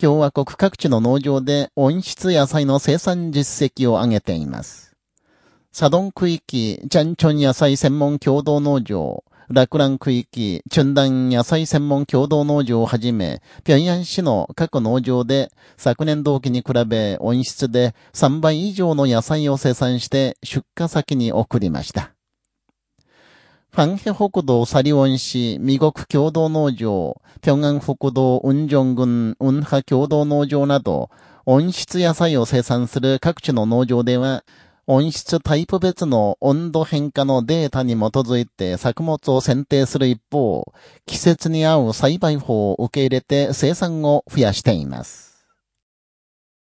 共和国各地の農場で温室野菜の生産実績を上げています。サドン区域、チャンチョン野菜専門共同農場、楽蘭区域、チュンダン野菜専門共同農場をはじめ、平壌市の各農場で昨年同期に比べ温室で3倍以上の野菜を生産して出荷先に送りました。ファンヘ北道サリウォン市未国共同農場、平安北道ウンジョン郡ウンハ共同農場など、温室野菜を生産する各地の農場では、温室タイプ別の温度変化のデータに基づいて作物を選定する一方、季節に合う栽培法を受け入れて生産を増やしています。